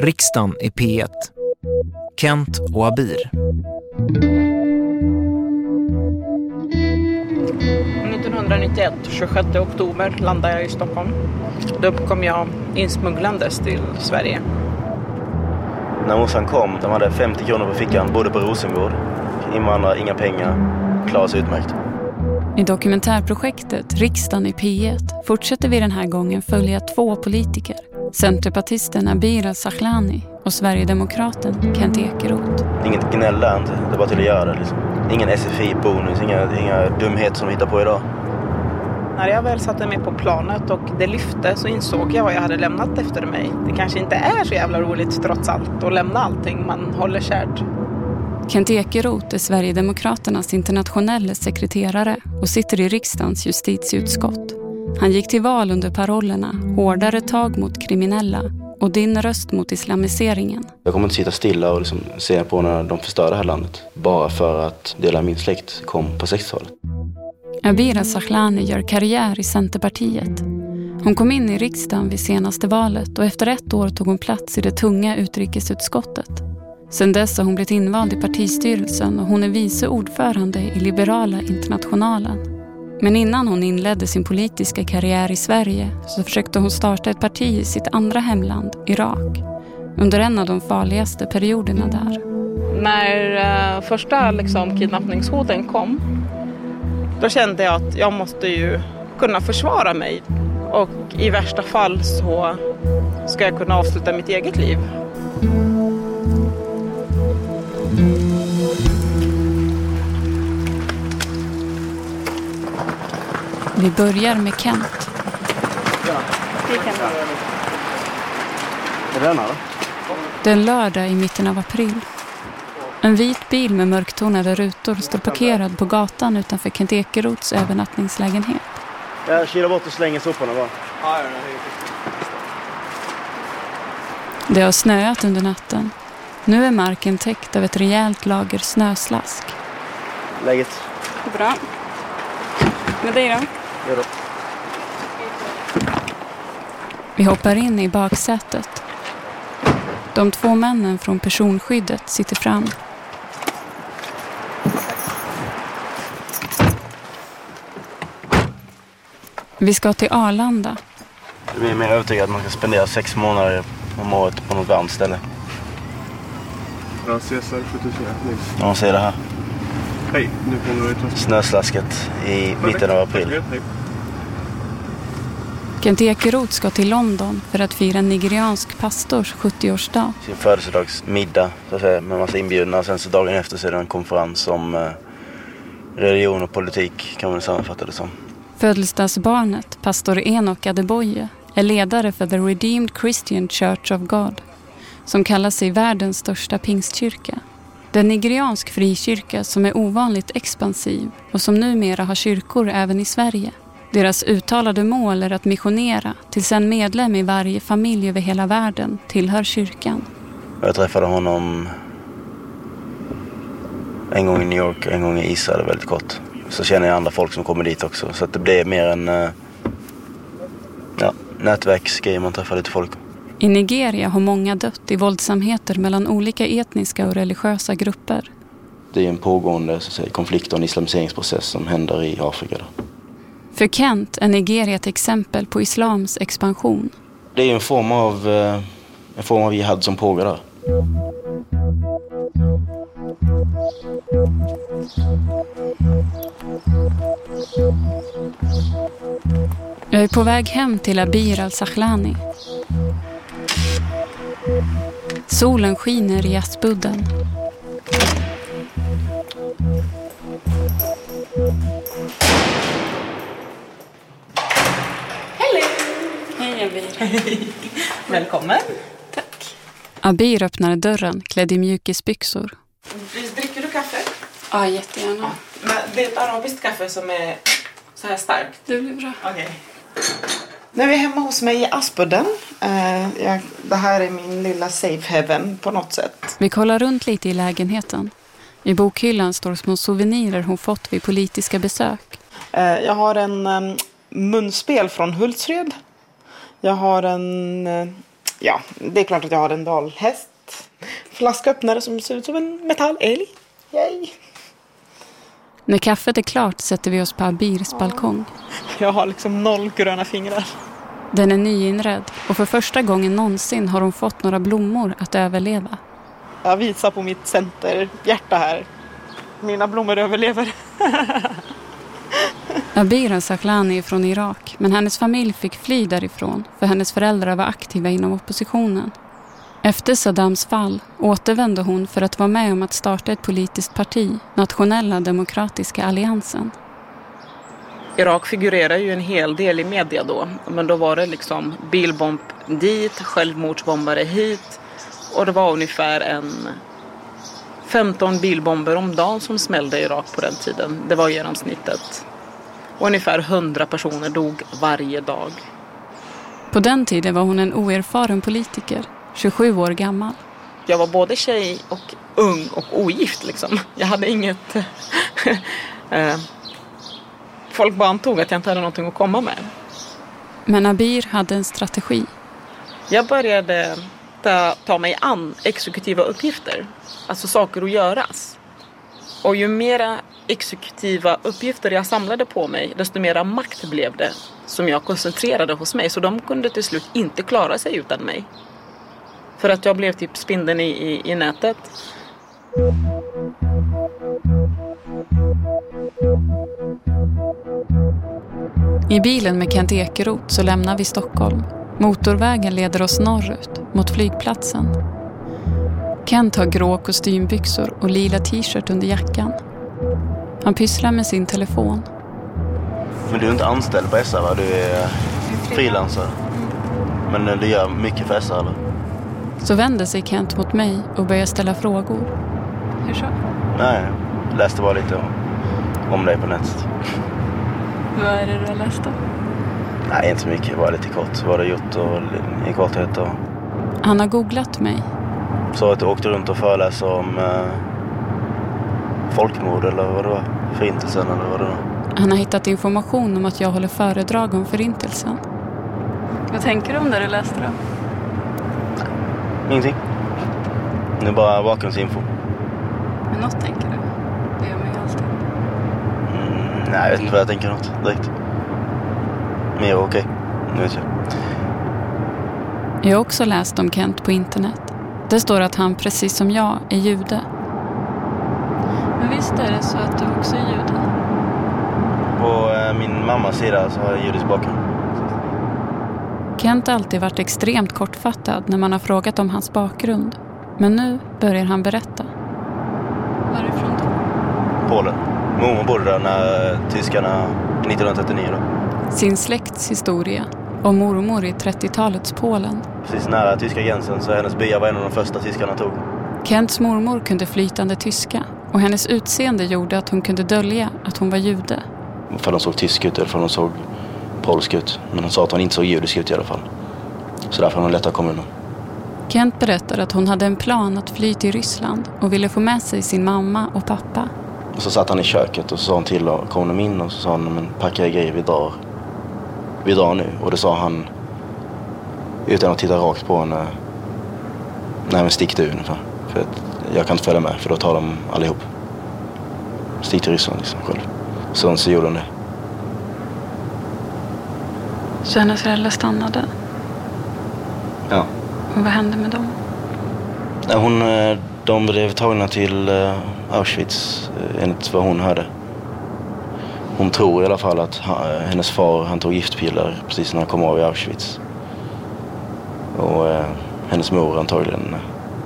Riksdagen i P1. Kent och Abir. 1991, 26 oktober, landade jag i Stockholm. Då kom jag insmugglandes till Sverige. När morsan kom, de hade 50 kronor på fickan, bodde på Rosengård. Invandrare, inga pengar, klarade sig utmärkt. I dokumentärprojektet Riksdagen i P1 fortsätter vi den här gången följa två politiker. Centerpartisten Abir al-Sahlani och Sverigedemokraten Kent Ekeroth. Inget gnäll där inte, det är bara till att göra liksom. Ingen SFI-bonus, inga, inga dumheter som vi hittar på idag. När jag väl satte mig på planet och det lyfte så insåg jag vad jag hade lämnat efter mig. Det kanske inte är så jävla roligt trots allt att lämna allting man håller kärt. Kent Ekeroth är Sverigedemokraternas internationella sekreterare och sitter i riksdagens justitieutskott. Han gick till val under parollerna hårdare tag mot kriminella och din röst mot islamiseringen. Jag kommer inte sitta stilla och liksom se på när de förstör det här landet. Bara för att delar min släkt kom på 60-talet. Abira Sahlani gör karriär i Centerpartiet. Hon kom in i riksdagen vid senaste valet och efter ett år tog hon plats i det tunga utrikesutskottet. Sedan dess har hon blivit invald i partistyrelsen och hon är vice ordförande i Liberala internationalen. Men innan hon inledde sin politiska karriär i Sverige så försökte hon starta ett parti i sitt andra hemland, Irak. Under en av de farligaste perioderna där. När uh, första liksom, kidnappningshoten kom då kände jag att jag måste ju kunna försvara mig och i värsta fall så ska jag kunna avsluta mitt eget liv. Vi börjar med Kent. Det är en lördag i mitten av april. En vit bil med mörktonade rutor står parkerad på gatan utanför Kent Ekeroths övernattningslägenhet. Jag kilar bort och slänger soporna bara. Det har snöat under natten. Nu är marken täckt av ett rejält lager snöslask. Läget? Bra. Med dig då? Då. Vi hoppar in i baksätet. De två männen från personskyddet sitter fram. Vi ska till Arlanda. Det blir mer övertygad att man ska spendera sex månader om året på något varmt ställe. Ja, Cesar 74. Nils. Om man ser det här. Hej, nu kommer du i. Snöslasket i mitten av april. Kent Ekeroth ska till London för att fira en nigeriansk pastors 70-årsdag. Sin födelsedagsmiddag så att säga, med massa inbjudna. Sen så dagen efter så är det en konferens om eh, religion och politik kan man sammanfatta det som. Födelsedagsbarnet, pastor Enoch Adeboye, är ledare för The Redeemed Christian Church of God som kallar sig världens största pingstkyrka. Det är en nigeriansk frikyrka som är ovanligt expansiv och som numera har kyrkor även i Sverige. Deras uttalade mål är att missionera tills en medlem i varje familj över hela världen tillhör kyrkan. Jag träffade honom en gång i New York, en gång i Israel väldigt kort. Så känner jag andra folk som kommer dit också. Så att det blir mer en eh, ja, nätverksgrej man träffar lite folk. I Nigeria har många dött i våldsamheter mellan olika etniska och religiösa grupper. Det är en pågående så att säga, konflikt och en islamiseringsprocess som händer i Afrika. Då. För Kent är Nigeria ett exempel på islams expansion. Det är en form av, eh, en form av jihad som pågår där. Jag är på väg hem till Abir al-Sahlani. Solen skiner i jazzbudden. Hej Abir. Välkommen! Tack. Abir öppnade dörren klädd i mjukisbyxor. Dricker du kaffe? Ja, jättegärna. Men det är ett arabiskt kaffe som är så här starkt. Det blir bra. Okej. Nu är vi hemma hos mig i Aspudden. Eh, jag, det här är min lilla safe heaven på något sätt. Vi kollar runt lite i lägenheten. I bokhyllan står små souvenirer hon fått vid politiska besök. Eh, jag har en eh, munspel från Hultsfred. Jag har en, eh, Ja, det är klart att jag har en dalhäst. Flasköppnare som ser ut som en metallälg. Yay! När kaffet är klart sätter vi oss på Abirs balkong. Jag har liksom noll gröna fingrar. Den är nyinredd och för första gången någonsin har hon fått några blommor att överleva. Jag visar på mitt centerhjärta här. Mina blommor överlever. Abir Saklani är från Irak men hennes familj fick fly därifrån för hennes föräldrar var aktiva inom oppositionen. Efter Saddams fall återvände hon för att vara med om att starta ett politiskt parti, Nationella demokratiska alliansen. Irak figurerar ju en hel del i media då. Men då var det liksom bilbomb dit, självmordsbombare hit. Och det var ungefär en 15 bilbomber om dagen som smällde i Irak på den tiden. Det var genomsnittet. Och ungefär 100 personer dog varje dag. På den tiden var hon en oerfaren politiker, 27 år gammal. Jag var både tjej och ung och ogift liksom. Jag hade inget... eh, folk bara antog att jag inte hade någonting att komma med. Men Abir hade en strategi. Jag började fortsätta ta mig an exekutiva uppgifter, alltså saker att göras. Och ju mera exekutiva uppgifter jag samlade på mig, desto mera makt blev det som jag koncentrerade hos mig. Så de kunde till slut inte klara sig utan mig. För att jag blev typ spindeln i, i, i nätet. I bilen med Kent Ekeroth så lämnar vi Stockholm. Motorvägen leder oss norrut, mot flygplatsen. Kent har grå kostymbyxor och lila t-shirt under jackan. Han pysslar med sin telefon. Men du är inte anställd på SR va? Du är frilansare. Men eh, du gör mycket för SR eller? Så vänder sig Kent mot mig och börjar ställa frågor. Hur så? Nej, läste bara lite om, om dig på nätet. Vad är det du har läst om? Nej, inte så mycket. Bara lite kort. Vad du har gjort och i korthet. Och... Han har googlat mig. Så att du åkte runt och föreläste om eh, folkmord eller vad det var? Förintelsen eller vad det var? Han har hittat information om att jag håller föredrag om förintelsen. Vad tänker du om det du läste då? Ingenting. Det är bara bakgrundsinfo. Men något tänker du? Det gör man ju alltid. Mm, nej, jag vet inte vad jag tänker något direkt. Men jag är okej. Nu vet jag. Jag har också läst om Kent på internet. Det står att han, precis som jag, är jude. Men visst är det så att du också är jude? På eh, min mammas sida så har jag judisk bakgrund. Kent har alltid varit extremt kortfattad när man har frågat om hans bakgrund. Men nu börjar han berätta. Varifrån då? Polen. Mormor bodde där när tyskarna 1939 då. Sin släkts historia och mormor i 30-talets Polen. Precis nära tyska gränsen så hennes byar var en av de första tyskarna tog. Kents mormor kunde flytande tyska och hennes utseende gjorde att hon kunde dölja att hon var jude. För de såg tysk ut eller för de såg polsk ut. Men hon sa att hon inte såg judisk ut i alla fall. Så därför har hon lätt att komma undan. Kent berättar att hon hade en plan att fly till Ryssland och ville få med sig sin mamma och pappa. Och så satt han i köket och så sa hon till och kom de in och så sa han men packa er grejer, vi drar. Vi drar nu. Och det sa han utan att titta rakt på henne. Nej men stick du ungefär. För att jag kan inte följa med för då tar de allihop. Stick till Ryssland liksom själv. Sen så gjorde hon det. Så hennes föräldrar stannade. Ja. Och vad hände med dem? Hon, eh, de blev tagna till eh, Auschwitz eh, enligt vad hon hörde. Hon tror i alla fall att eh, hennes far han tog giftpiller precis när han kom av i Auschwitz. Och eh, hennes mor antagligen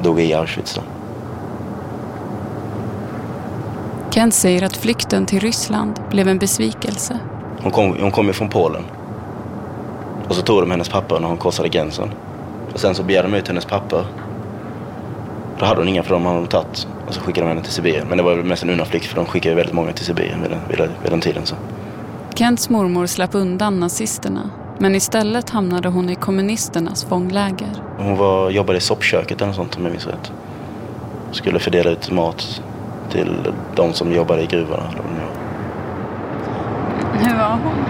dog i Auschwitz då. Kent säger att flykten till Ryssland blev en besvikelse. Hon kom, hon kom ju från Polen. Och så tog de hennes papper när hon korsade gränsen. Och sen så begärde de ut hennes papper. Då hade hon inga för de hade de tagit. Och så skickade de henne till Sibirien. Men det var väl mest en undanflykt för de skickade väldigt många till Sibirien vid den, vid vid den tiden. Så. Kents mormor slapp undan nazisterna men istället hamnade hon i kommunisternas fångläger. Hon var, jobbade i soppköket eller något sånt om jag minns rätt. Skulle fördela ut mat till de som jobbade i gruvorna. Hur var hon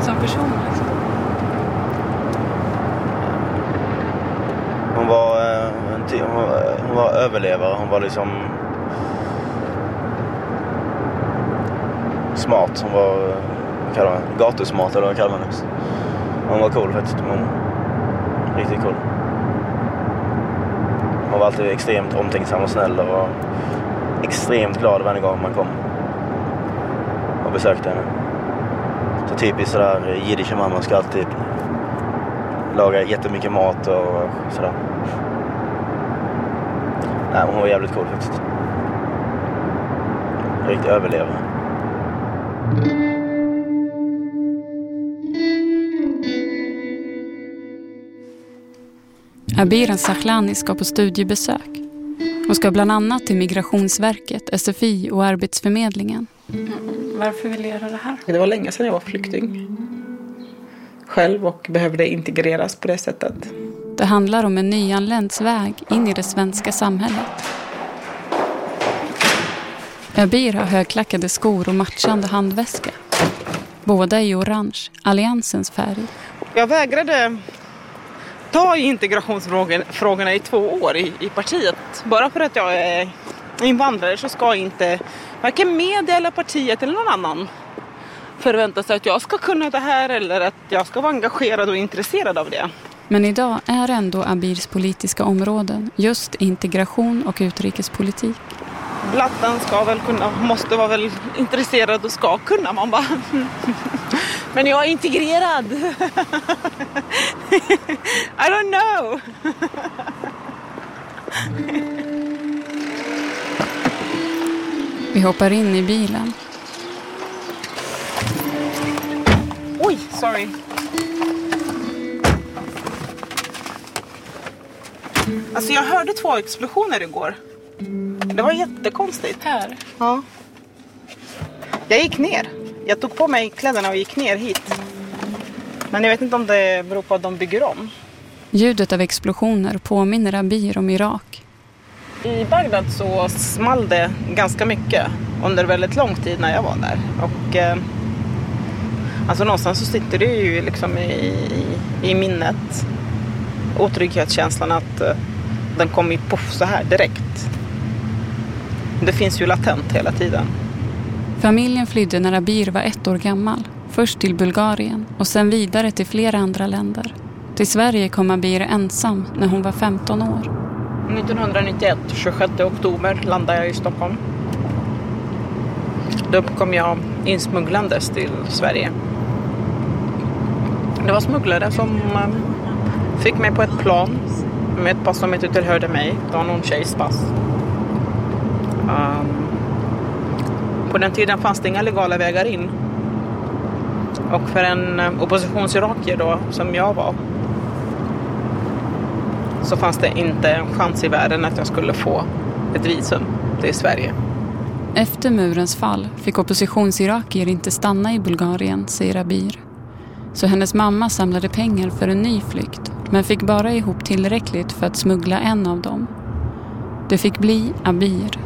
som person? Liksom? Överlevare. Hon var liksom smart. Hon var vad kallar man, gatusmart eller vad kallar man det? Hon var cool faktiskt. Hon, riktigt cool. Hon var alltid extremt omtänksam och snäll och var extremt glad varje gång man kom och besökte henne. Så typiskt sådär jiddisch mamma ska alltid laga jättemycket mat och sådär. Nej, hon var jävligt cool faktiskt. Riktig överlevare. Abira Sahlani ska på studiebesök. Hon ska bland annat till Migrationsverket, SFI och Arbetsförmedlingen. Varför vill jag göra det här? Det var länge sedan jag var flykting. Själv och behövde integreras på det sättet. Det handlar om en nyanländs väg in i det svenska samhället. Abir har högklackade skor och matchande handväska. Båda i orange, alliansens färg. Jag vägrade ta integrationsfrågorna i två år i, i partiet. Bara för att jag är invandrare så ska inte varken media eller partiet eller någon annan förvänta sig att jag ska kunna det här eller att jag ska vara engagerad och intresserad av det. Men idag är ändå Abirs politiska områden just integration och utrikespolitik. Blatten ska väl kunna, måste vara väl intresserad och ska kunna. Man bara, men jag är integrerad. I don't know. Vi hoppar in i bilen. Oj, sorry. Alltså jag hörde två explosioner igår. Det var jättekonstigt. Här? Ja. Jag gick ner. Jag tog på mig kläderna och gick ner hit. Men jag vet inte om det beror på att de bygger om. Ljudet av explosioner påminner Abir om Irak. I Bagdad så small det ganska mycket under väldigt lång tid när jag var där. Och, eh, alltså någonstans så sitter det ju liksom i, i, i minnet. Otrygghetskänslan att eh, den kommer ju poff så här direkt. Det finns ju latent hela tiden. Familjen flydde när Abir var ett år gammal. Först till Bulgarien och sen vidare till flera andra länder. Till Sverige kom Abir ensam när hon var 15 år. 1991, 26 oktober, landade jag i Stockholm. Då kom jag insmugglandes till Sverige. Det var smugglare som eh, fick mig på ett plan med ett pass som inte tillhörde mig. Det var någon tjejs pass. Um, ehm, på den tiden fanns det inga legala vägar in. Och för en eh, oppositionsirakier då, som jag var, så fanns det inte en chans i världen att jag skulle få ett visum till Sverige. Efter murens fall fick oppositionsirakier inte stanna i Bulgarien, säger Abir. Så hennes mamma samlade pengar för en ny flykt men fick bara ihop tillräckligt för att smuggla en av dem. Det fick bli Abir.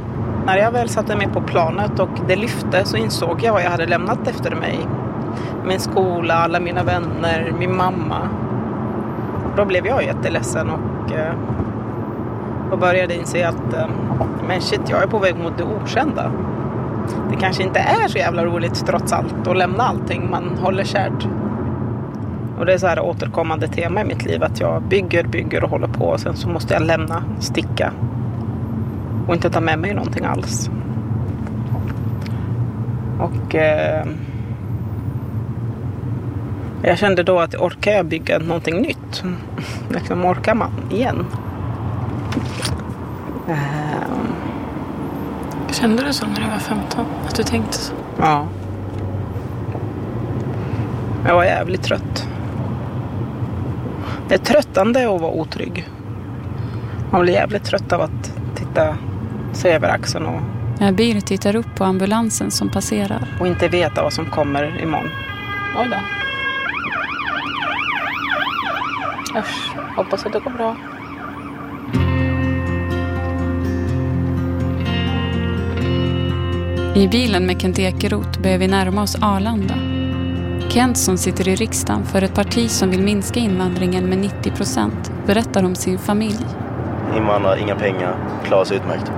När jag väl satte mig på planet och det lyfte så insåg jag vad jag hade lämnat efter mig. Min skola, alla mina vänner, min mamma. Då blev jag jätteledsen och, eh, och började inse att eh, men shit, jag är på väg mot det okända. Det kanske inte är så jävla roligt trots allt att lämna allting man håller kärt. Och det är så här återkommande tema i mitt liv att jag bygger, bygger och håller på och sen så måste jag lämna, sticka och inte ta med mig någonting alls. Och eh, jag kände då att orkar jag bygga någonting nytt? Liksom orkar man igen? Eh, Kände du så när du var 15? Att du tänkte så? ja. Jag var jävligt trött. Det är tröttande att vara otrygg. Man blir jävligt trött av att titta, se över axeln och, Abir tittar upp på ambulansen som passerar. och inte veta vad som kommer imorgon. Oj då. Usch, hoppas att det går bra. I bilen med Kent Ekeroth börjar vi närma oss Arlanda. Kent som sitter i riksdagen för ett parti som vill minska invandringen med 90 procent berättar om sin familj. invandrare, inga pengar, klarar sig utmärkt.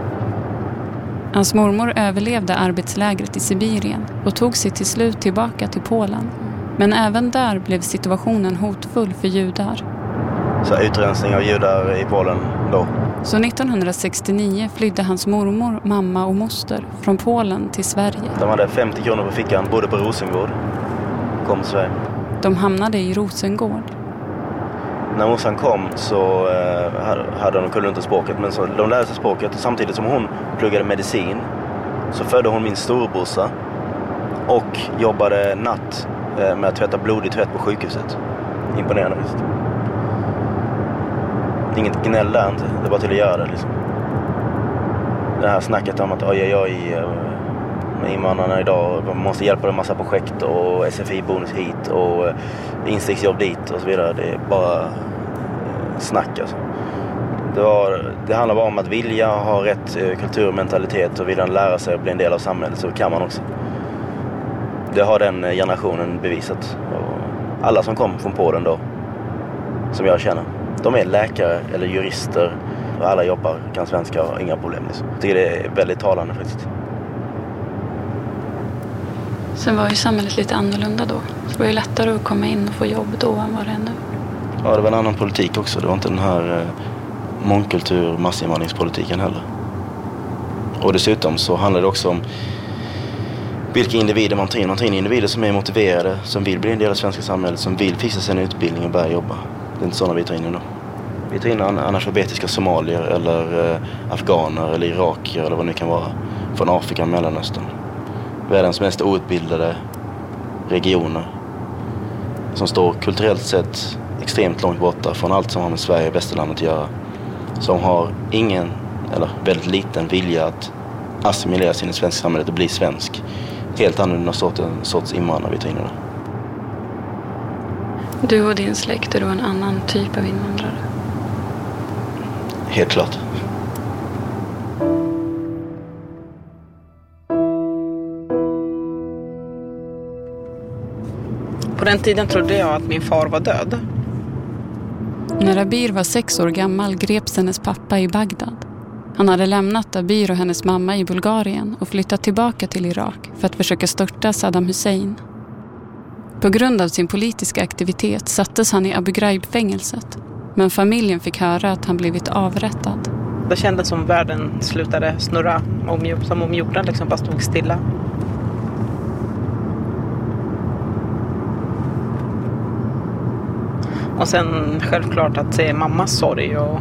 Hans mormor överlevde arbetslägret i Sibirien och tog sig till slut tillbaka till Polen. Men även där blev situationen hotfull för judar. Så utrensning av judar i Polen då. Så 1969 flydde hans mormor, mamma och moster från Polen till Sverige. De hade 50 kronor på fickan, bodde på Rosengård. Kom till Sverige. De hamnade i Rosengård. När morsan kom så eh, hade de kunde inte språket men så, de lärde sig språket och samtidigt som hon pluggade medicin så födde hon min storebrorsa och jobbade natt eh, med att tvätta blodig tvätt på sjukhuset. Imponerande visst. Inget gnäll där inte, det är bara till att göra det liksom. Det här snacket om att oj oj oj eh, invandrarna idag. Man måste hjälpa dem massa projekt och SFI-bonus hit och eh, instegsjobb dit och så vidare. Det är bara eh, snack alltså. Det, var, det handlar bara om att vilja ha rätt eh, kulturmentalitet och vilja lära sig att bli en del av samhället så kan man också. Det har den eh, generationen bevisat. Och alla som kom från Polen då, som jag känner, de är läkare eller jurister och alla jobbar, kan svenska och har inga problem. Liksom. Jag tycker det är väldigt talande faktiskt. Sen var ju samhället lite annorlunda då. Så det var ju lättare att komma in och få jobb då än vad det är nu. Ja, det var en annan politik också. Det var inte den här eh, mångkultur massinvandringspolitiken heller. Och dessutom så handlar det också om vilka individer man tar in. Man tar in individer som är motiverade, som vill bli en del av svenska samhället, som vill fixa sin utbildning och börja jobba. Det är inte sådana vi tar in idag. Vi tar in analfabetiska somalier eller eh, afghaner eller irakier eller vad det nu kan vara. Från Afrika och Mellanöstern. Världens mest outbildade regioner. Som står kulturellt sett extremt långt borta från allt som har med Sverige och västerlandet att göra. Som har ingen, eller väldigt liten vilja att assimilera sig i det svenska samhället och bli svensk. Helt annorlunda sorts, sorts invandrare vi tar in nu. Du och din släkt är då en annan typ av invandrare? Helt klart. Den tiden trodde jag att min far var död. När Abir var sex år gammal greps hennes pappa i Bagdad. Han hade lämnat Abir och hennes mamma i Bulgarien och flyttat tillbaka till Irak för att försöka störta Saddam Hussein. På grund av sin politiska aktivitet sattes han i Abu Ghraib-fängelset. Men familjen fick höra att han blivit avrättad. Det kändes som världen slutade snurra, som om jorden liksom bara stod stilla. Och sen självklart att se mammas sorg och,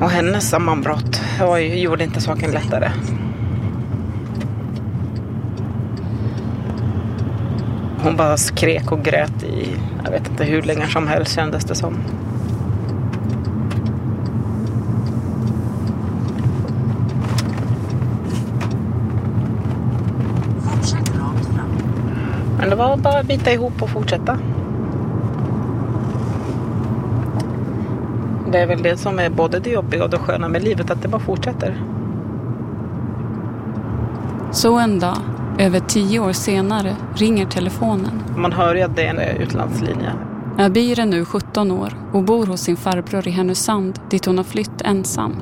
och hennes sammanbrott oj, gjorde inte saken lättare. Hon bara skrek och grät i, jag vet inte hur länge som helst kändes det som. Men det var bara att bita ihop och fortsätta. Det är väl det som är både det jobbiga och det sköna med livet, att det bara fortsätter. Så en dag, över tio år senare, ringer telefonen. Man hör ju att det är en utlandslinje. Abir är nu 17 år och bor hos sin farbror i Härnösand dit hon har flytt ensam.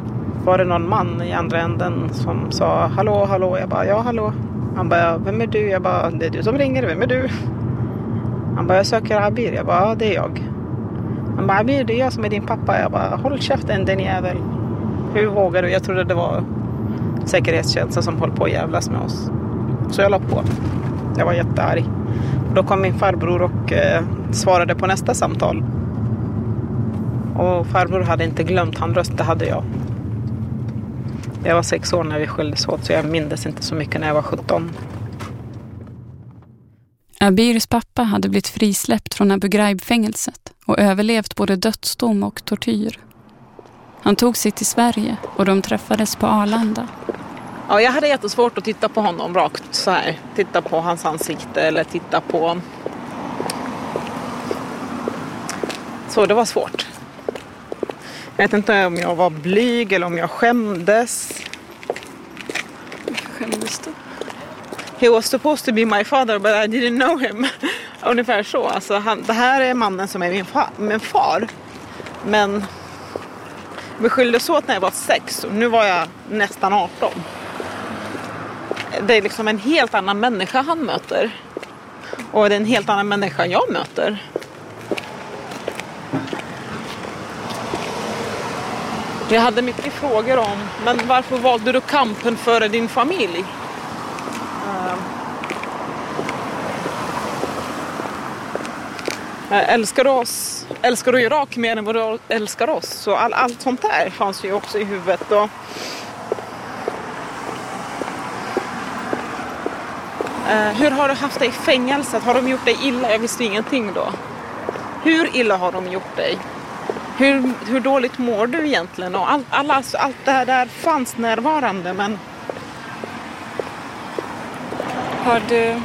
Var det någon man i andra änden som sa hallå, hallå? Jag bara ja, hallå. Han bara, vem är du? Jag bara, det är du som ringer, vem är du? Han bara, jag söker Abir. Jag bara, ja det är jag. Han bara, Abir det är jag som är din pappa. Jag bara, håll käften din jävel. Hur vågar du? Jag trodde det var säkerhetstjänsten som höll på att jävlas med oss. Så jag la på. Jag var jättearg. Då kom min farbror och eh, svarade på nästa samtal. Och farbror hade inte glömt han det hade jag. Jag var sex år när vi skildes åt så jag mindes inte så mycket när jag var 17. Abirs pappa hade blivit frisläppt från Abu Ghraib-fängelset och överlevt både dödsdom och tortyr. Han tog sig till Sverige och de träffades på Arlanda. Ja, jag hade jättesvårt att titta på honom rakt så här. Titta på hans ansikte eller titta på... Så det var svårt. Jag vet inte om jag var blyg eller om jag skämdes. Skämdes du? He was supposed to be my father but I didn't know him. Ungefär så. Alltså han, det här är mannen som är min, fa min far. Men vi skildes åt när jag var sex och nu var jag nästan 18. Det är liksom en helt annan människa han möter. Och det är en helt annan människa jag möter. Jag hade mycket frågor om, men varför valde du kampen före din familj? Ehm, älskar du oss? Älskar du Irak mer än vad du älskar oss? Så all, allt sånt där fanns ju också i huvudet. Och, ehm, hur har du haft det i fängelset? Har de gjort dig illa? Jag visste ingenting då. Hur illa har de gjort dig? Hur, hur dåligt mår du egentligen? Och all, alla, allt det här där fanns närvarande men... Har du,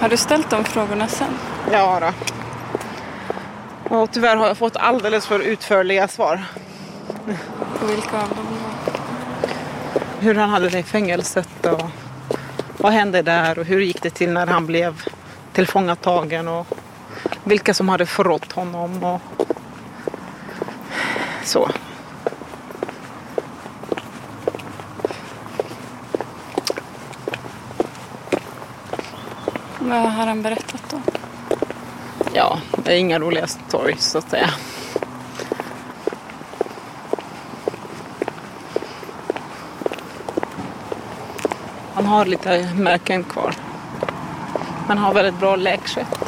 har du ställt de frågorna sen? Ja då. Och tyvärr har jag fått alldeles för utförliga svar. På vilka av dem Hur han hade det i fängelset och vad hände där och hur gick det till när han blev tillfångatagen och vilka som hade förrått honom och så. Vad har han berättat då? Ja, det är inga roliga stories så att säga. Han har lite märken kvar. Men har väldigt bra läkkött.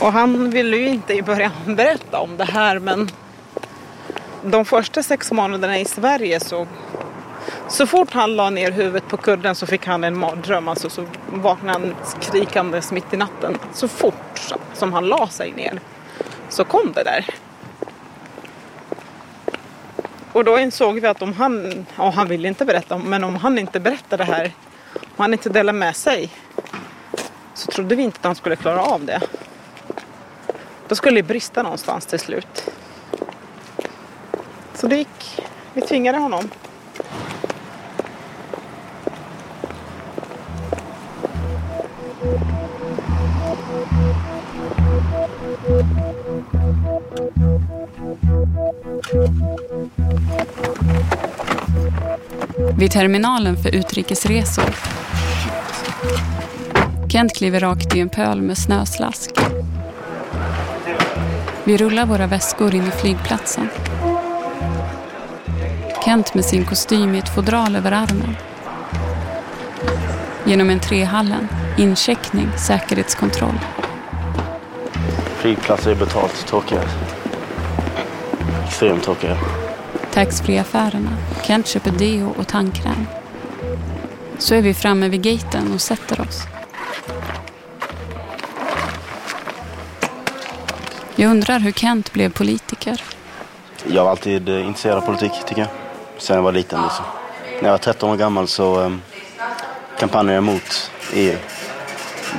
Och han ville ju inte i början berätta om det här men de första sex månaderna i Sverige så så fort han la ner huvudet på kudden så fick han en mardröm. Alltså så vaknade han skrikandes mitt i natten. Så fort som han la sig ner så kom det där. Och då insåg vi att om han, och han ville inte berätta, men om han inte berättade det här, om han inte delade med sig, så trodde vi inte att han skulle klara av det. Då skulle det brista någonstans till slut. Så det gick, vi tvingade honom. Vid terminalen för utrikesresor. Kent kliver rakt i en pöl med snöslask. Vi rullar våra väskor in i flygplatsen. Kent med sin kostym i ett fodral över armen. Genom entréhallen, incheckning, säkerhetskontroll. Flygplatser är betalt tråkiga. Extremt tråkiga. Taxfree-affärerna. Kent köper deo och tandkräm. Så är vi framme vid gaten och sätter oss. Jag undrar hur Kent blev politiker. Jag var alltid eh, intresserad av politik tycker jag. Sen jag var liten liksom. När jag var 13 år gammal så um, kampanjade jag mot EU.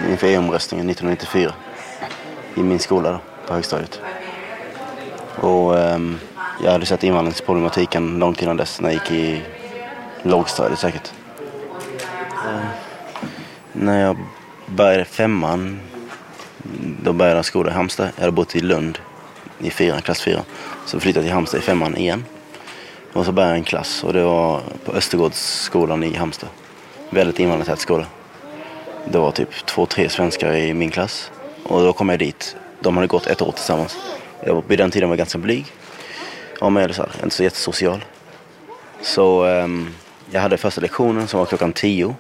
Inför EU-omröstningen 1994. I min skola då, på högstadiet. Och um, jag hade sett invandringsproblematiken långt innan dess när jag gick i lågstadiet säkert. Uh, när jag började femman då började jag skola i Halmstad. Jag hade bott i Lund i fyra, klass fyra. Så flyttade jag till Halmstad i femman igen. Och så började jag en klass och det var på Östergårdsskolan i Halmstad. Väldigt invandrartät skola. Det var typ två, tre svenskar i min klass. Och då kom jag dit. De hade gått ett år tillsammans. Jag, vid den tiden var jag ganska blyg. Ja, men så här, inte så jättesocial. Så um, jag hade första lektionen som var klockan tio.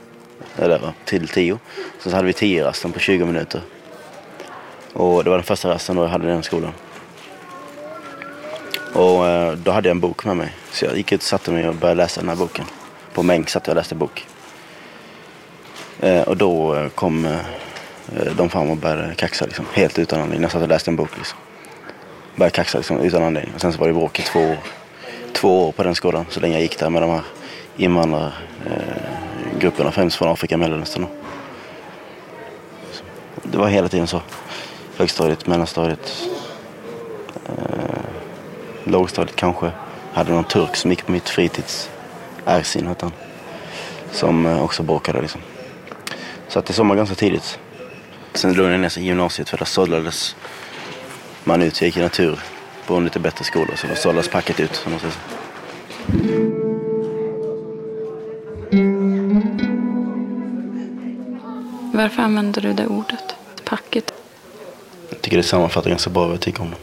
Eller till tio. Sen så hade vi tio rasten på 20 minuter. Och det var den första rasten då jag hade den skolan. Och uh, då hade jag en bok med mig. Så jag gick ut och satte mig och började läsa den här boken. På mängd satt jag och läste bok. Uh, och då eh, kom eh, de fram och började kaxa liksom. Helt utan anledning. Jag satt och läste en bok liksom. Började kaxa liksom utan anledning. Och sen så var det bråk i två år. Två år på den skolan. Så länge jag gick där med de här invandrargrupperna. Eh, främst från Afrika och Mellanöstern. Det var hela tiden så högstadiet, mellanstadiet, eh, lågstadiet kanske. Hade någon turk som gick på mitt fritids, Ersin hette han. Som eh, också bråkade liksom. Så att det såg man ganska tidigt. Sen lugnade jag ner sig i gymnasiet för där sållades man ut. Jag gick i natur på en lite bättre skola så då sållades packet ut. Som man säger. Varför använder du det ordet? Packet? Jag tycker det sammanfattar ganska bra vad jag tycker om dem.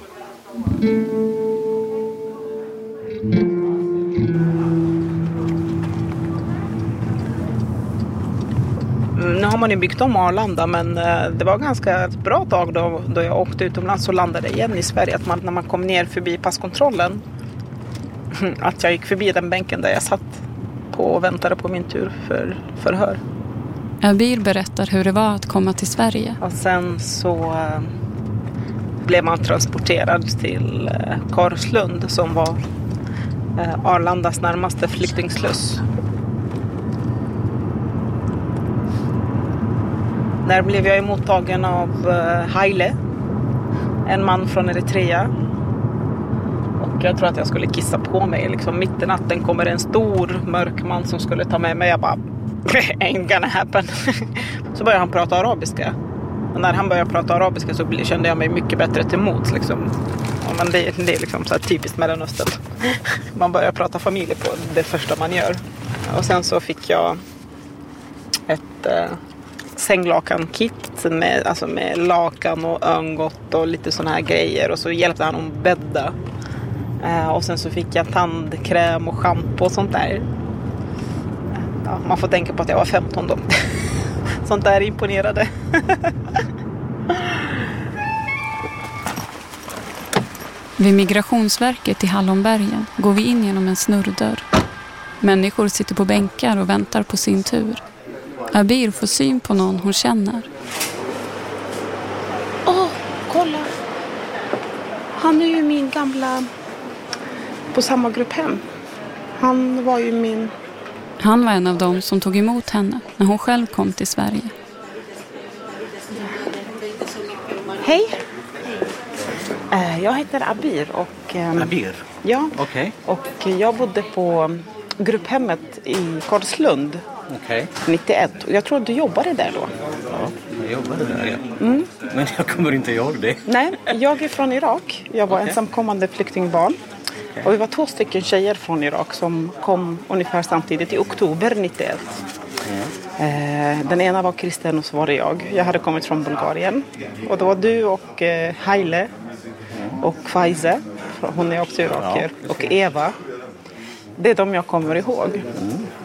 Har man ju byggt om Arlanda men eh, det var ganska ett bra tag då, då jag åkte utomlands och landade igen i Sverige. Att man, när man kom ner förbi passkontrollen att jag gick förbi den bänken där jag satt på och väntade på min tur för förhör. Abir berättar hur det var att komma till Sverige. Och sen så eh, blev man transporterad till eh, Karlslund som var Arlandas närmaste flyktingsluss. Där blev jag mottagen av eh, Haile, en man från Eritrea. Och jag tror att jag skulle kissa på mig. Liksom, mitt i natten kommer en stor mörk man som skulle ta med mig. Jag bara, ain't gonna happen. så började han prata arabiska. Och när han började prata arabiska så kände jag mig mycket bättre till mots. Liksom. Ja, men det, det är liksom så här typiskt Mellanöstern. Man börjar prata familj på det första man gör. Och sen så fick jag ett eh, sänglakan-kit med, alltså med lakan och örngott och lite sådana här grejer. Och så hjälpte han att bädda. Eh, och sen så fick jag tandkräm och schampo och sånt där. Ja, man får tänka på att jag var 15 då. Sånt där imponerade. Vid Migrationsverket i Hallonbergen går vi in genom en snurrdörr. Människor sitter på bänkar och väntar på sin tur. Abir får syn på någon hon känner. Åh, kolla! Han är ju min gamla... På samma grupphem. Han var ju min... Han var en av dem som tog emot henne när hon själv kom till Sverige. Hej! Eh, Jag heter Abir och... ehm, Abir? Ja. Okej. Och jag bodde på grupphemmet i Karlslund Okej. 91. Och jag tror att du jobbade där då. Ja, jag jobbade där ja. Men jag kommer inte ihåg det. Nej, jag är från Irak. Jag var Okej. ensamkommande flyktingbarn. Och vi var två stycken tjejer från Irak som kom ungefär samtidigt i oktober 91. Eh, Den ena var kristen och så var det jag. Jag hade kommit från Bulgarien. Och det var du och eh, Haile och Faize. Hon är också irakier. och Eva. Det är de jag kommer ihåg.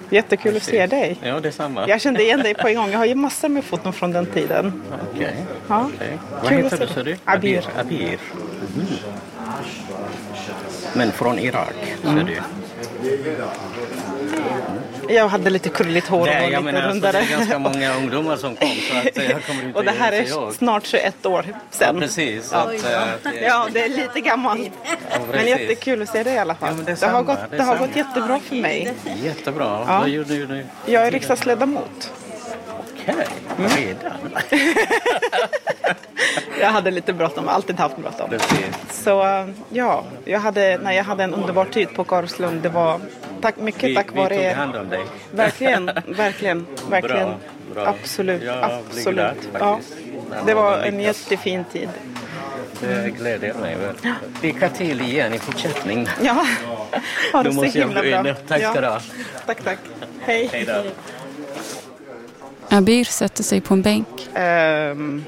Jättekul att se dig. Ja, detsamma. Jag kände igen dig på en gång. Jag har ju massor med foton från den tiden. Okej. Ja. okej. Vad Kul heter du sa du? Abir. Abir. Mm. Men från Irak, sa Mm. du? Jag hade lite krulligt hår och Det, var jag lite menar, alltså, det rundare. är ganska många ungdomar som kom så att jag kommer inte Och det här är snart 21 år Ja, sedan. precis. Så att, eh, det- Ja, det är lite gammalt. Men precis. jättekul att se dig i alla fall. Ja, men det, detsamma, har gått, det har gått jättebra för mig. Jättebra. Ja. Vad gjorde du nu? Jag är riksdagsledamot. Okej, Mm. redan? Jag hade lite bråttom, alltid haft bråttom. Så ja, jag hade, nej, jag hade en underbar tid på Karlslund. Det var tack, mycket Vi, tack vi vare tog er. hand om dig. Verkligen, verkligen, verkligen. Bra, bra. Absolut, Jag absolut. glad Ja, det var en jättefin tid. Det gläder mig. Lycka till igen i fortsättningen. Ja, ha det så måste jag himla bra. Tack ska du ha. Tack, tack. Hej. Hej då. Abir sätter sig på en bänk. Ehm.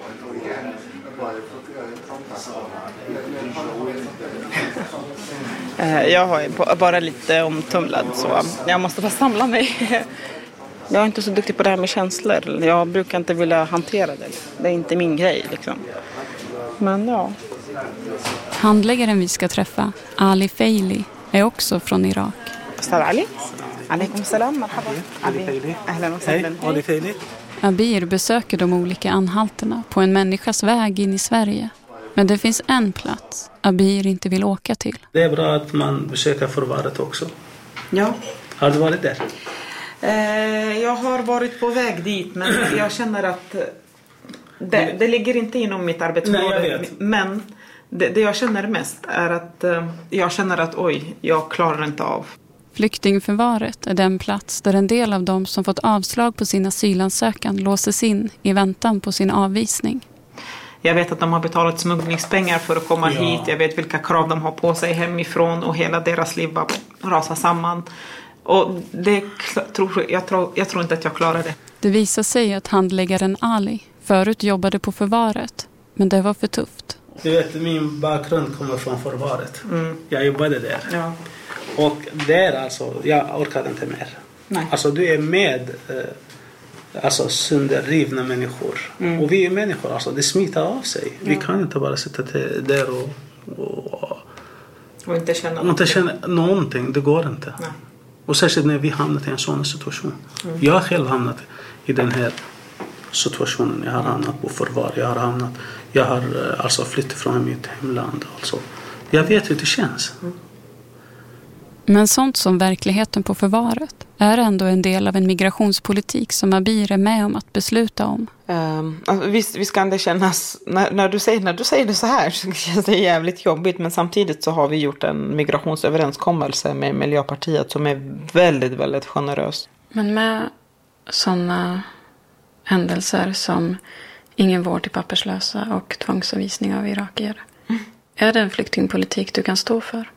Eh, Jag är ba- bara lite omtumlad så jag måste bara samla mig. Jag är inte så duktig på det här med känslor. Jag brukar inte vilja hantera det. Det är inte min grej liksom. Men ja. Handläggaren vi ska träffa, Ali Feili, är också från Irak. Ustad Ali? Alaikum salam, marhaba. Ali. Hej. Abir besöker de olika anhalterna på en människas väg in i Sverige. Men det finns en plats Abir inte vill åka till. Det är bra att man besöker förvaret också. Ja. Har du varit där? Eh, jag har varit på väg dit men jag känner att det, det ligger inte inom mitt arbetsområde. Nej, jag vet. Men det, det jag känner mest är att eh, jag känner att oj, jag klarar inte av. Flyktingförvaret är den plats där en del av de som fått avslag på sin asylansökan låses in i väntan på sin avvisning. Jag vet att de har betalat smugglingspengar för att komma Ja. hit. Jag vet vilka krav de har på sig hemifrån och hela deras liv bara rasar samman. Och det tror, jag, tror, jag tror inte att jag klarar det. Det visar sig att handläggaren Ali förut jobbade på förvaret, men det var för tufft. Du vet, min bakgrund kommer från förvaret. Jag jobbade där. Ja. Och där alltså, jag orkade inte mer. Nej. Alltså du är med eh, alltså sönderrivna människor. Och vi är människor, alltså det smittar av sig. Vi kan inte bara sitta där och, och, Och inte känna och inte känna någonting. Det går inte. Nej. Och särskilt när vi hamnat i en sån situation. Jag har själv hamnat i den här situationen. Jag har hamnat på förvar. Jag har hamnat... Jag har eh, alltså flyttat från mitt hemland. Alltså. Jag vet hur det känns. Men sånt som verkligheten på förvaret är ändå en del av en migrationspolitik som Abir är med om att besluta om. Um, alltså, visst, visst kan det kännas, när, när, du säger, när du säger det så här så känns det jävligt jobbigt. Men samtidigt så har vi gjort en migrationsöverenskommelse med Miljöpartiet som är väldigt, väldigt generös. Men med sådana händelser som ingen vård till papperslösa och tvångsavvisning av irakier. Är det en flyktingpolitik du kan stå för?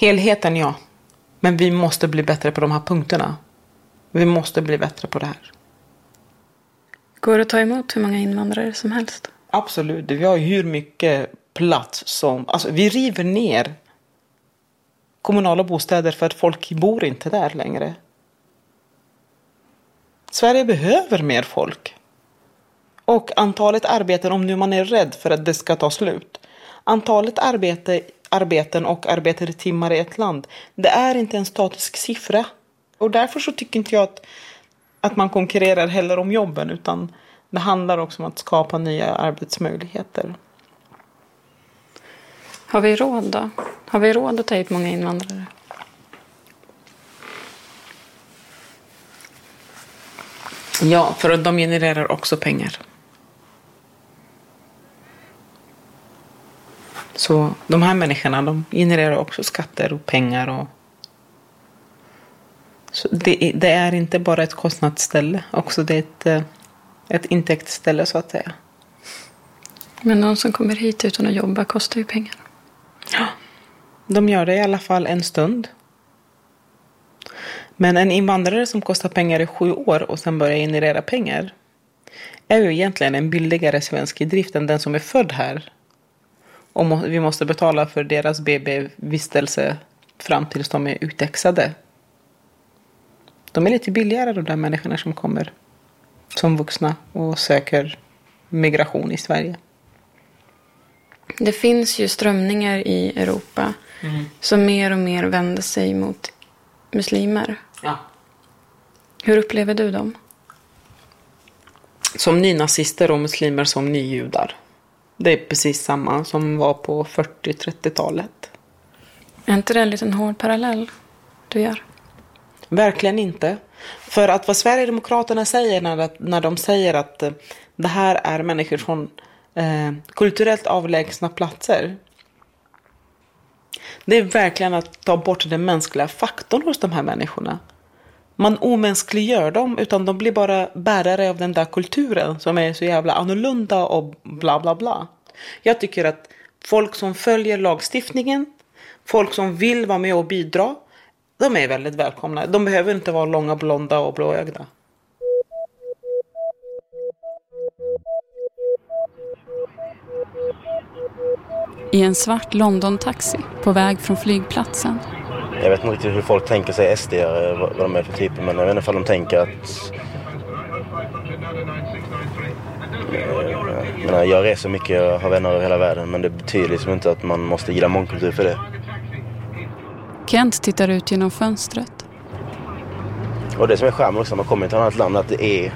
Helheten ja. Men vi måste bli bättre på de här punkterna. Vi måste bli bättre på det här. Går det att ta emot hur många invandrare som helst? Absolut. Vi har hur mycket plats som... Alltså vi river ner kommunala bostäder för att folk bor inte där längre. Sverige behöver mer folk. Och antalet arbeten, om nu man är rädd för att det ska ta slut. Antalet arbete, arbeten och arbetade timmar i ett land, det är inte en statisk siffra. Och därför så tycker inte jag att, att man konkurrerar heller om jobben, utan det handlar också om att skapa nya arbetsmöjligheter. Har vi råd då? Har vi råd att ta hit många invandrare? Ja, för att de genererar också pengar. Så de här människorna de genererar också skatter och pengar. Och... Så det, är- det är inte bara ett kostnadsställe, också det är ett, eh, ett intäktsställe så att säga. Men de som kommer hit utan att jobba kostar ju pengar. De gör det i alla fall en stund. Men en invandrare som kostar pengar i sju år och sen börjar generera pengar är ju egentligen en billigare svensk i drift än den som är född här. Och må, vi måste betala för deras BB-vistelse fram tills de är utexade. De är lite billigare de där människorna som kommer som vuxna och söker migration i Sverige. Det finns ju strömningar i Europa som mer och mer vänder sig mot muslimer. Ja. Hur upplever du dem? som nynazister och muslimer som nijudar. Det är precis samma som var på 40-30-talet. Är inte det en liten hård parallell du gör? Verkligen inte. För att vad Sverigedemokraterna säger när, när de säger att eh, det här är människor från eh, kulturellt avlägsna platser. Det är verkligen att ta bort den mänskliga faktorn hos de här människorna. Man omänskliggör dem, utan de blir bara bärare av den där kulturen som är så jävla annorlunda och bla bla bla. Jag tycker att folk som följer lagstiftningen, folk som vill vara med och bidra, de är väldigt välkomna. De behöver inte vara långa, blonda och blåögda. I en svart London-taxi på väg från flygplatsen jag vet inte riktigt hur folk tänker sig SD, vad vad de är för typer, men jag vet inte om de tänker att... Eh, Jag, menar, jag reser mycket, jag har vänner över hela världen, men det betyder liksom inte att man måste gilla mångkultur för det. Kent tittar ut genom fönstret. Och det som är charmen också när man kommer till ett annat land, att det är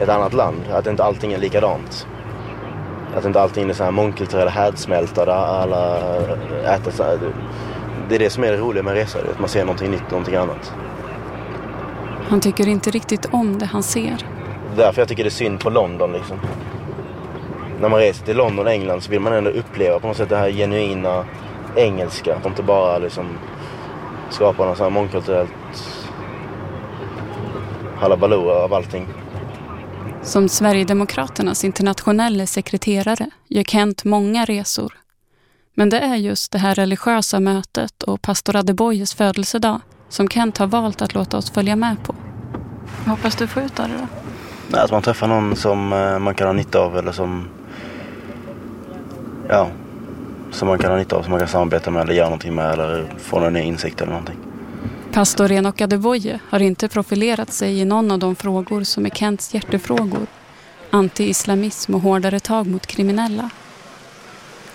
ett annat land. Att inte allting är likadant. Att inte allting är så här mångkulturella härdsmälta där alla äter så här. Det är det som är det roliga med resor, att man ser någonting nytt, någonting annat. Han tycker inte riktigt om det han ser. Därför jag tycker det är synd på London liksom. När man reser till London och England så vill man ändå uppleva på något sätt det här genuina engelska. Att inte bara liksom skapar något sånt här mångkulturellt halabaloo av allting. Som Sverigedemokraternas internationella sekreterare gör Kent många resor. Men det är just det här religiösa mötet och pastor Adeboyes födelsedag som Kent har valt att låta oss följa med på. Jag hoppas du får ut av det då. Nej, Att man träffar någon som eh, man kan ha nytta av eller som... Ja. Som man kan ha nytta av, som man kan samarbeta med eller göra någonting med eller få någon ny insikt eller någonting. Pastor Enoch Adeboye har inte profilerat sig i någon av de frågor som är Kents hjärtefrågor. Anti-islamism och hårdare tag mot kriminella.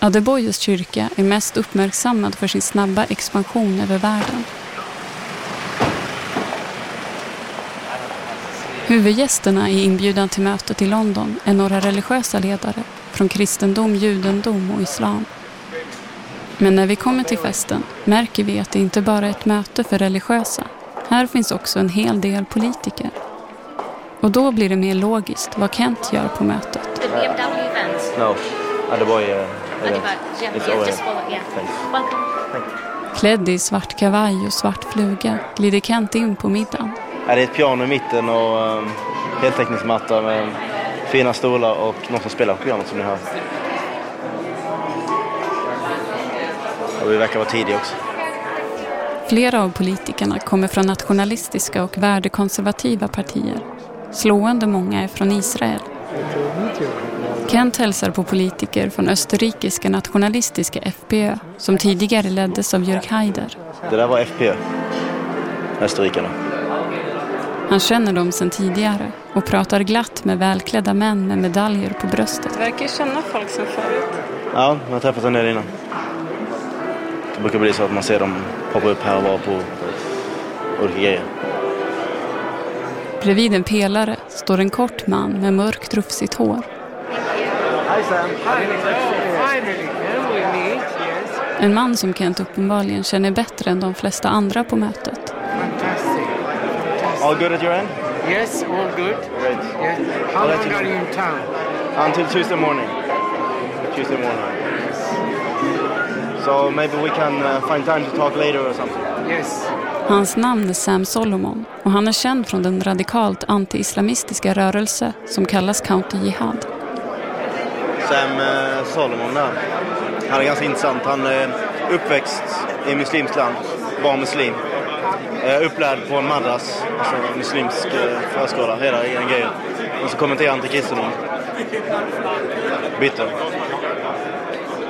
Adeboyes kyrka är mest uppmärksammad för sin snabba expansion över världen. Huvudgästerna i inbjudan till mötet i London är några religiösa ledare från kristendom, judendom och islam. Men när vi kommer till festen märker vi att det inte bara är ett möte för religiösa. Här finns också en hel del politiker. Och då blir det mer logiskt vad Kent gör på mötet. The BMW event. No, Adeboye Only about, yeah, It's yeah, all just right. follow, yeah. Thanks. Welcome. Klädd i svart kavaj och svart fluga glider Kent in på middagen. Ja, det är ett piano i mitten och um, heltäckningsmatta med fina stolar och någon som spelar på pianot som ni hör. Och vi verkar vara tidiga också. Flera av politikerna kommer från nationalistiska och värdekonservativa partier. Slående många är från Israel. Kent hälsar på politiker från österrikiska nationalistiska FPÖ som tidigare leddes av Jörg Haider. Det där var FPÖ, österrikarna. Han känner dem sedan tidigare och pratar glatt med välklädda män med medaljer på bröstet. Du verkar ju känna folk sen förut. Ja, jag har träffat en del innan. Det brukar bli så att man ser dem poppa upp här och var på olika grejer. Bredvid en pelare står en kort man med mörkt rufsigt hår. En man som Kent uppenbarligen känner bättre än de flesta andra på mötet. All good at your end? Yes, all good. Great. Yes. How I'll long you are you in town? Until Tuesday morning. Tuesday morning. So maybe we can uh, find time to talk later or something. Yes. Hans namn är Sam Solomon och han är känd från den radikalt anti-islamistiska rörelse som kallas Counter Jihad. Sam eh, Solomon där. Han är ganska intressant. Han är uppväxt i muslimskt land, var muslim. Eh, upplärd på en madras, alltså en muslimsk förskola, hela den grejen. Och så kommenterar han till kristendom. Bitter.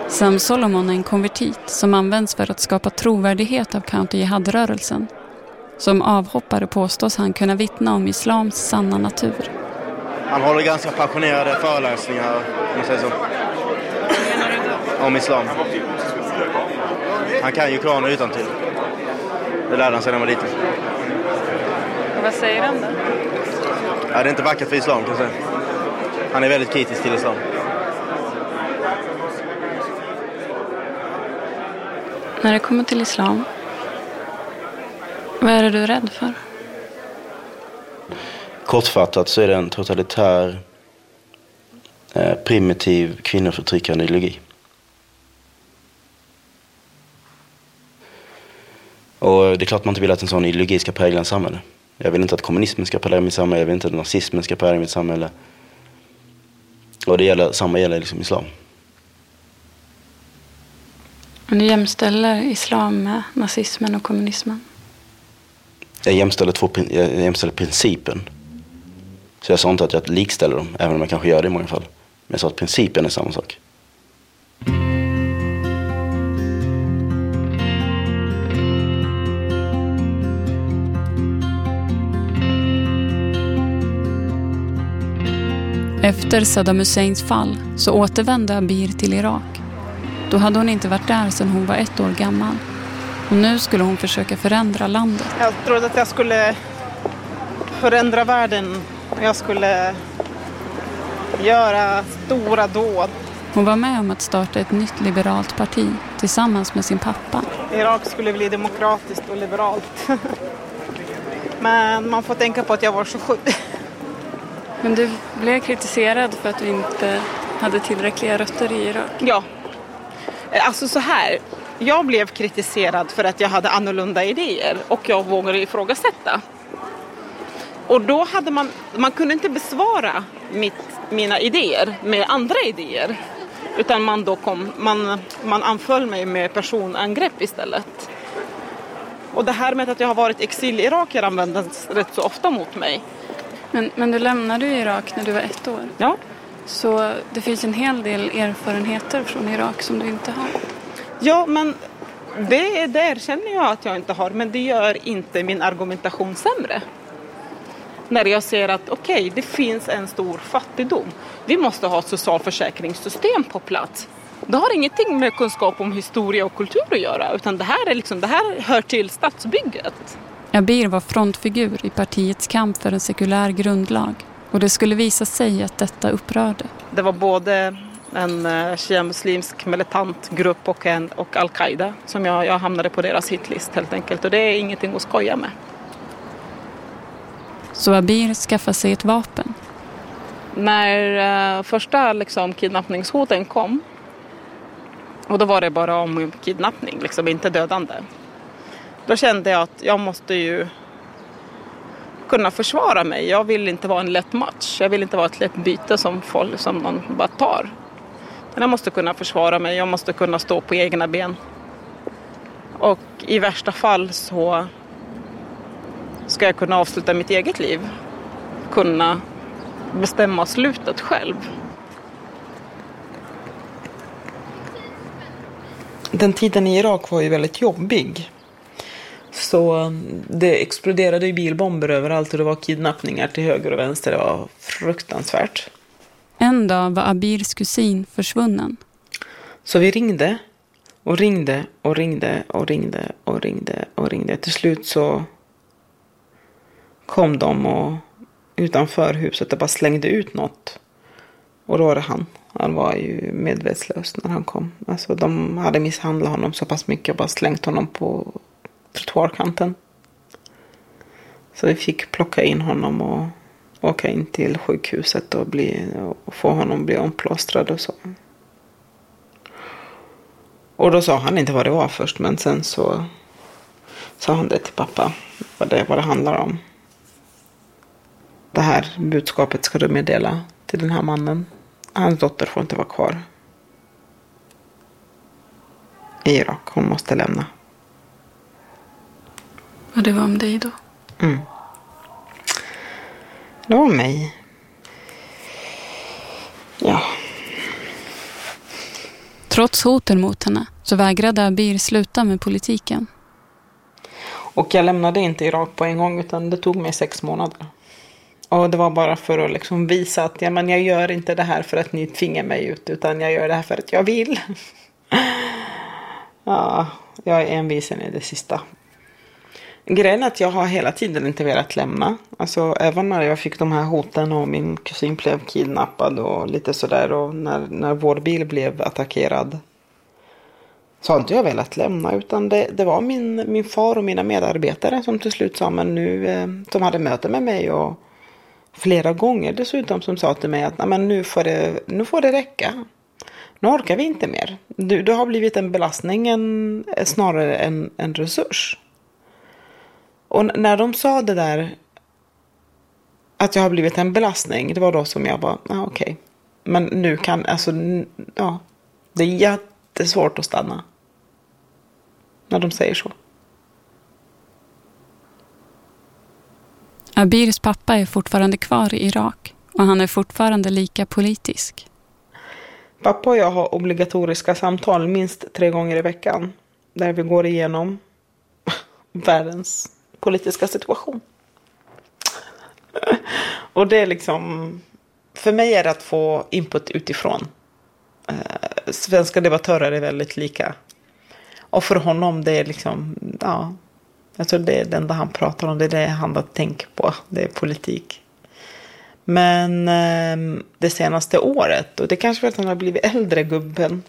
Sam Solomon är en konvertit som används för att skapa trovärdighet av Counter Jihad-rörelsen. Som avhoppare påstås han kunna vittna om islams sanna natur. Han håller ganska passionerade föreläsningar, om man säger så. Om islam. Han kan ju Koranen utan till. Det lärde han sig när han var liten. Vad säger han då? Ja, det är inte vackert för islam kan jag säga. Han är väldigt kritisk till islam. När det kommer till islam, vad är det du är rädd för? Kortfattat så är det en totalitär, eh, primitiv, kvinnoförtryckande ideologi. Och det är klart man inte vill att en sån ideologi ska prägla en samhälle. Jag vill inte att kommunismen ska prägla mitt samhälle, jag vill inte att nazismen ska prägla mitt samhälle. Och det gäller, samma gäller liksom islam. Men du jämställer islam med nazismen och kommunismen. Jag jämställer, två, jag jämställer principen. Så jag sa inte att jag likställer dem, även om jag kanske gör det i många fall. Men jag sa att principen är samma sak. Efter Saddam Husseins fall så återvände Abir till Irak. Då hade hon inte varit där sedan hon var ett år gammal. Och nu skulle hon försöka förändra landet. Jag trodde att jag skulle förändra världen. Jag skulle göra stora dåd. Hon var med om att starta ett nytt liberalt parti tillsammans med sin pappa. Irak skulle bli demokratiskt och liberalt. Men man får tänka på att jag var 27. Men du blev kritiserad för att du inte hade tillräckliga rötter i Irak. Ja. Alltså så här. Jag blev kritiserad för att jag hade annorlunda idéer och jag vågade ifrågasätta. Och då hade man, man kunde inte besvara mitt, mina idéer med andra idéer. Utan man, då kom, man, man anföll mig med personangrepp istället. Och det här med att jag har varit exil-irakier användes rätt så ofta mot mig. Men, men du lämnade ju Irak när du var ett år. Ja. Så det finns en hel del erfarenheter från Irak som du inte har. Ja, men det, det erkänner jag att jag inte har, men det gör inte min argumentation sämre. När jag ser att okej, okay, det finns en stor fattigdom. Vi måste ha ett socialförsäkringssystem på plats. Det har ingenting med kunskap om historia och kultur att göra, utan det här, är liksom, det här hör till statsbygget. Abir var frontfigur i partiets kamp för en sekulär grundlag och det skulle visa sig att detta upprörde. Det var både en uh, shia-muslimsk militant grupp och, en, och al-Qaida som jag, jag hamnade på deras hitlist helt enkelt och det är ingenting att skoja med. Så Abir skaffar sig ett vapen? När uh, första liksom, kidnappningshoten kom och då var det bara om kidnappning, liksom, inte dödande. Då kände jag att jag måste ju kunna försvara mig. Jag vill inte vara en lätt match. Jag vill inte vara ett lätt byte som, folk, som någon bara tar. Men jag måste kunna försvara mig. Jag måste kunna stå på egna ben. Och i värsta fall så ska jag kunna avsluta mitt eget liv. Kunna bestämma slutet själv. Den tiden i Irak var ju väldigt jobbig. Så det exploderade ju bilbomber överallt och det var kidnappningar till höger och vänster. Det var fruktansvärt. En dag var Abirs kusin försvunnen. Så vi ringde och ringde och ringde och ringde och ringde och ringde. Till slut så kom de och utanför huset och bara slängde ut något. Och då var det han. Han var ju medvetslös när han kom. Alltså de hade misshandlat honom så pass mycket och bara slängt honom på trottoarkanten. Så vi fick plocka in honom och åka in till sjukhuset och, bli, och få honom bli omplåstrad och så. Och då sa han inte vad det var först men sen så sa han det till pappa. Vad det, vad det handlar om. Det här budskapet ska du meddela till den här mannen. Hans dotter får inte vara kvar. I Irak. Hon måste lämna. Och det var om dig då? Mm. Det var om mig. Ja. Trots hoten mot henne så vägrade Abir sluta med politiken. Och jag lämnade inte Irak på en gång utan det tog mig sex månader. Och det var bara för att liksom visa att ja, men jag gör inte det här för att ni tvingar mig ut utan jag gör det här för att jag vill. ja, jag är envisen i det sista. Grejen är att jag har hela tiden inte velat lämna. Alltså även när jag fick de här hoten och min kusin blev kidnappad och lite sådär och när, när vår bil blev attackerad. Så har inte jag velat lämna utan det, det var min, min far och mina medarbetare som till slut sa men nu, eh, de hade möte med mig och flera gånger dessutom som sa till mig att men nu, får det, nu får det räcka. Nu orkar vi inte mer. Du, du har blivit en belastning en, snarare än en resurs. Och när de sa det där att jag har blivit en belastning, det var då som jag bara, ah, okej. Okay. Men nu kan, alltså, ja, det är jättesvårt att stanna. När de säger så. Abirs pappa är fortfarande kvar i Irak och han är fortfarande lika politisk. Pappa och jag har obligatoriska samtal minst tre gånger i veckan. Där vi går igenom världens politiska situation. Och det är liksom, för mig är det att få input utifrån. Eh, svenska debattörer är väldigt lika. Och för honom det är liksom, ja, jag tror det är det enda han pratar om, det är det han har tänkt på, det är politik. Men eh, det senaste året, och det kanske för att han har blivit äldre gubben.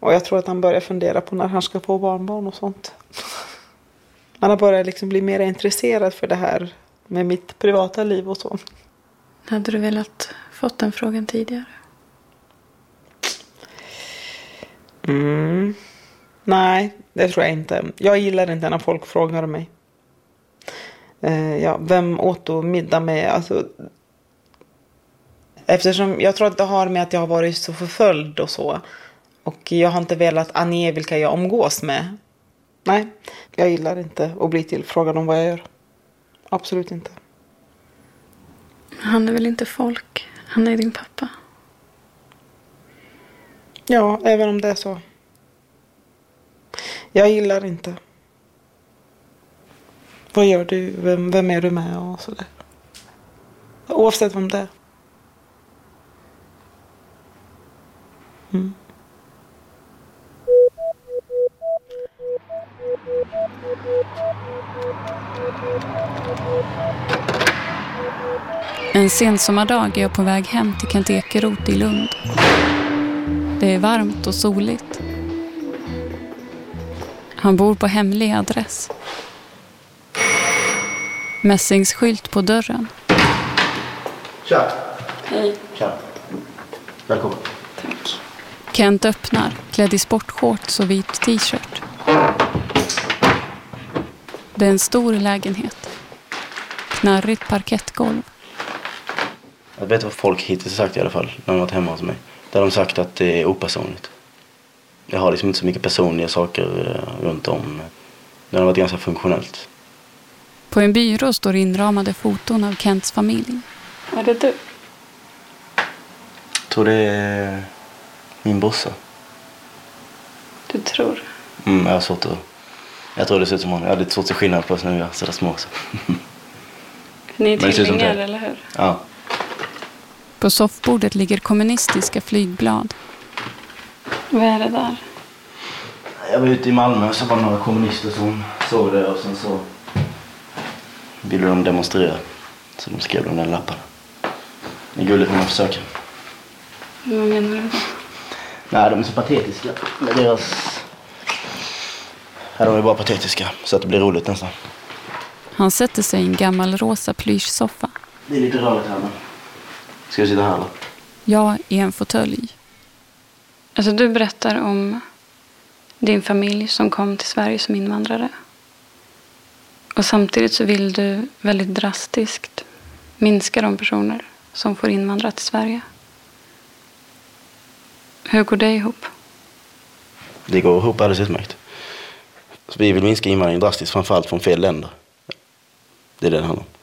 Och jag tror att han börjar fundera på när han ska få barnbarn och sånt. Han har börjat liksom bli mer intresserad för det här med mitt privata liv och så. Hade du velat fått den frågan tidigare? Mm. Nej, det tror jag inte. Jag gillar inte när folk frågar mig. Eh, ja, vem åt du middag med? Alltså, eftersom jag tror att det har med att jag har varit så förföljd och så. Och jag har inte velat ange vilka jag omgås med. Nej, jag gillar inte att bli tillfrågad om vad jag gör. Absolut inte. Han är väl inte folk? Han är din pappa. Ja, även om det är så. Jag gillar inte. Vad gör du? Vem, vem är du med? Och sådär. Oavsett vem det är. Mm. En sensommardag är jag på väg hem till Kent Ekeroth i Lund. Det är varmt och soligt. Han bor på hemlig adress. Mässingsskylt på dörren. Tja! Hej. Tja. Välkommen. Tack. Kent öppnar, klädd i sportshorts och vit t-shirt. Det är en stor lägenhet. Knarrigt parkettgolv. Jag vet vad folk hittills har sagt i alla fall när de varit hemma hos mig. Där de sagt att det är opersonligt. Jag har liksom inte så mycket personliga saker eh, runt om. Det har varit ganska funktionellt. På en byrå står inramade foton av Kents familj. Är det du? Jag tror det är min brorsa. Du tror? Mm, jag har svårt att... Jag tror det ser ut som honom. Jag har lite svårt att se skillnad på oss när vi var sådär små också. Ni är tvillingar, eller hur? Ja. På soffbordet ligger kommunistiska flygblad. Vad är det där? Jag var ute i Malmö och så var det några kommunister som såg det och sen så ville de demonstrera. Så de skrev de den lappen. Det är gulligt när man försöker. Vad menar du då? Nej, de är så patetiska med deras... Ja, de är bara patetiska så att det blir roligt nästan. Han sätter sig i en gammal rosa plyschsoffa. Det är lite rörigt här men... Ska jag sitta här eller? Jag i en fåtölj. Alltså du berättar om din familj som kom till Sverige som invandrare. Och samtidigt så vill du väldigt drastiskt minska de personer som får invandra till Sverige. Hur går det ihop? Det går ihop alldeles utmärkt. Så vi vill minska invandringen drastiskt, framförallt från fel länder. Det är det det handlar om.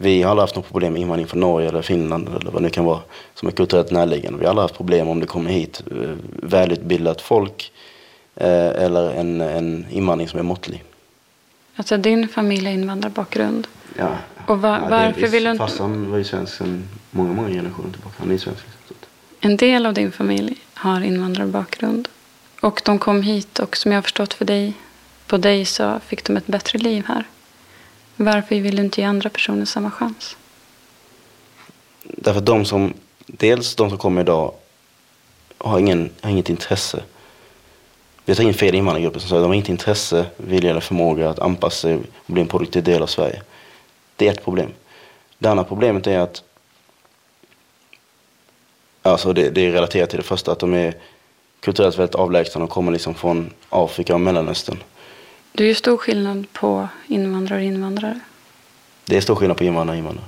Vi har aldrig haft något problem med invandring från Norge eller Finland eller vad det nu kan vara som är kulturellt närliggande. Vi har aldrig haft problem om det kommer hit eh, välutbildat folk eh, eller en, en invandring som är måttlig. Alltså din familj har invandrarbakgrund. Ja. Och va- Ja, varför vill du inte... Farsan var ju svensk sedan många, många generationer tillbaka. Han är svensk. En del av din familj har invandrarbakgrund. Och de kom hit och som jag har förstått för dig, på dig så fick de ett bättre liv här. Varför vill du inte ge andra personer samma chans? Därför att de som, dels de som kommer idag har, ingen, har inget intresse. Vi tar in fel invandrargrupper som säger att de har inget intresse, vilja eller förmåga att anpassa sig och bli en produktiv del av Sverige. Det är ett problem. Det andra problemet är att Alltså det, det är relaterat till det första, att de är kulturellt väldigt avlägsna och kommer liksom från Afrika och Mellanöstern. Det är ju stor skillnad på invandrare och invandrare. Det är stor skillnad på invandrare och invandrare.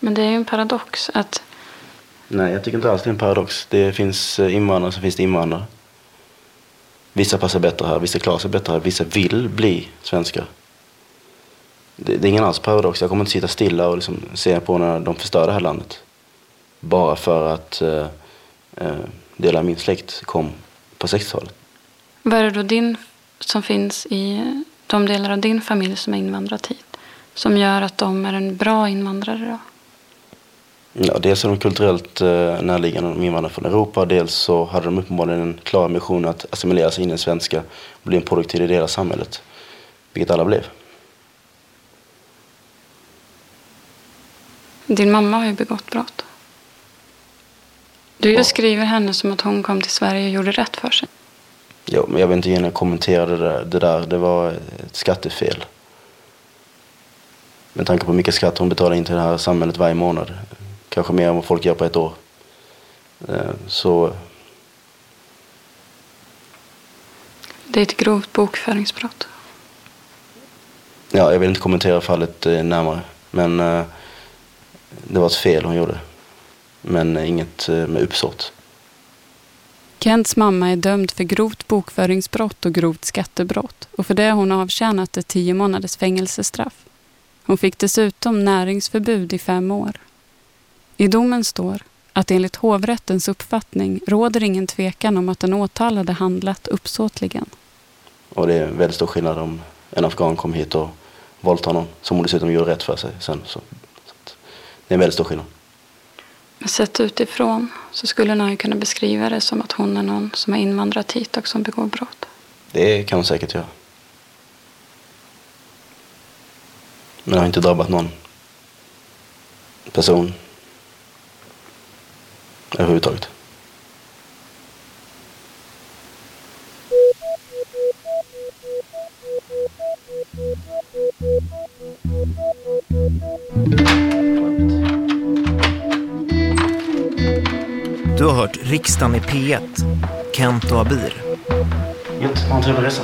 Men det är ju en paradox att Nej, jag tycker inte alls det är en paradox. Det finns eh, invandrare så finns det invandrare. Vissa passar bättre här, vissa klarar sig bättre här, vissa vill bli svenskar. Det, det är ingen alls paradox. Jag kommer inte sitta stilla och liksom se på när de förstör det här landet. Bara för att eh, eh, delar av min släkt kom på 60-talet. vad är det då din, som finns i de delar av din familj som har invandrat hit som gör att de är en bra invandrare då? Ja, dels är de kulturellt eh, närliggande, de invandrar från Europa. Dels så hade de uppenbarligen en klar mission att assimilera sig in i svenska och bli en produktiv del av samhället. Vilket alla blev. Din mamma har ju begått brott. Du beskriver henne som att hon kom till Sverige och gjorde rätt för sig. Jo, men jag vill inte gärna kommentera det där. Det, där. det var ett skattefel. Med tanke på hur mycket skatt hon betalar in till det här samhället varje månad. Kanske mer än vad folk gör på ett år. Eh, Så Det är ett grovt bokföringsbrott. Ja, jag vill inte kommentera fallet eh, närmare. Men eh, det var ett fel hon gjorde. Men inget med uppsåt. Kents mamma är dömd för grovt bokföringsbrott och grovt skattebrott och för det har hon avtjänat ett tio månaders fängelsestraff. Hon fick dessutom näringsförbud i fem år. I domen står att enligt hovrättens uppfattning råder ingen tvekan om att den åtalade handlat uppsåtligen. Och det är väldigt stor skillnad om en afghan kom hit och våldtar någon som hon dessutom gjorde rätt för sig sen. Så, så det är en väldigt stor skillnad. Men sett utifrån så skulle man kunna beskriva det som att hon är någon som har invandrat hit och som begår brott. Det kan hon säkert göra. Men det har inte drabbat någon person överhuvudtaget. Du har hört Riksdagen i P1, Kent och Abir. Gött, ha en trevlig resa.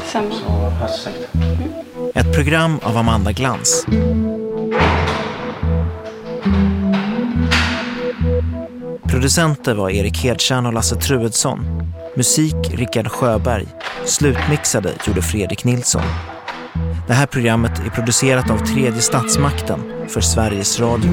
Detsamma. Så hörs säkert. Ett program av Amanda Glans. Producenter var Erik Hedtjärn och Lasse Truedsson. Musik Rickard Sjöberg. Slutmixade gjorde Fredrik Nilsson. Det här programmet är producerat av Tredje Statsmakten för Sveriges Radio.